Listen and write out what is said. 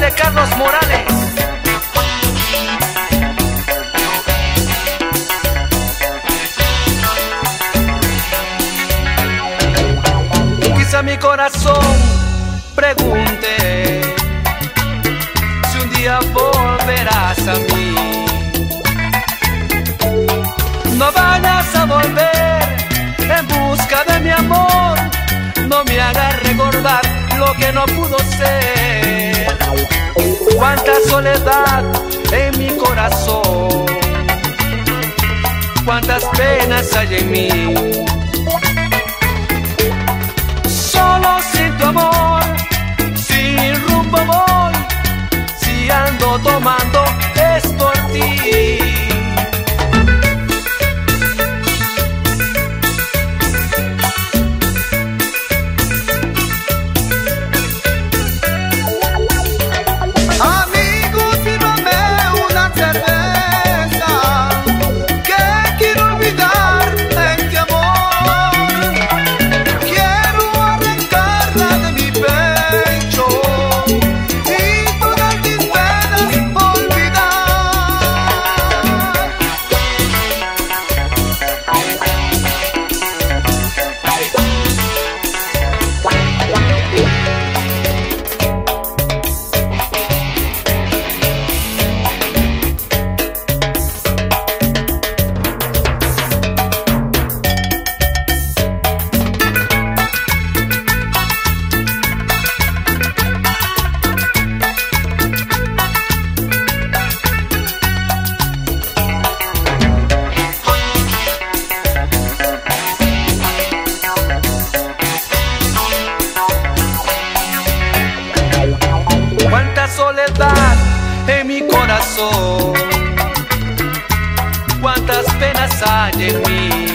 de Carlos Morales. Quizá mi corazón pregunte si un día volverás a mí. No vayas a volver en busca de mi amor, no me hagas recordar lo que no pudo ser. Cuánta soledad en mi corazón, cuántas penas hay en mí. Solo sin tu amor, sin rumbo voy, si ando tomando es por ti. En mi corazón, cuántas penas hay en mí.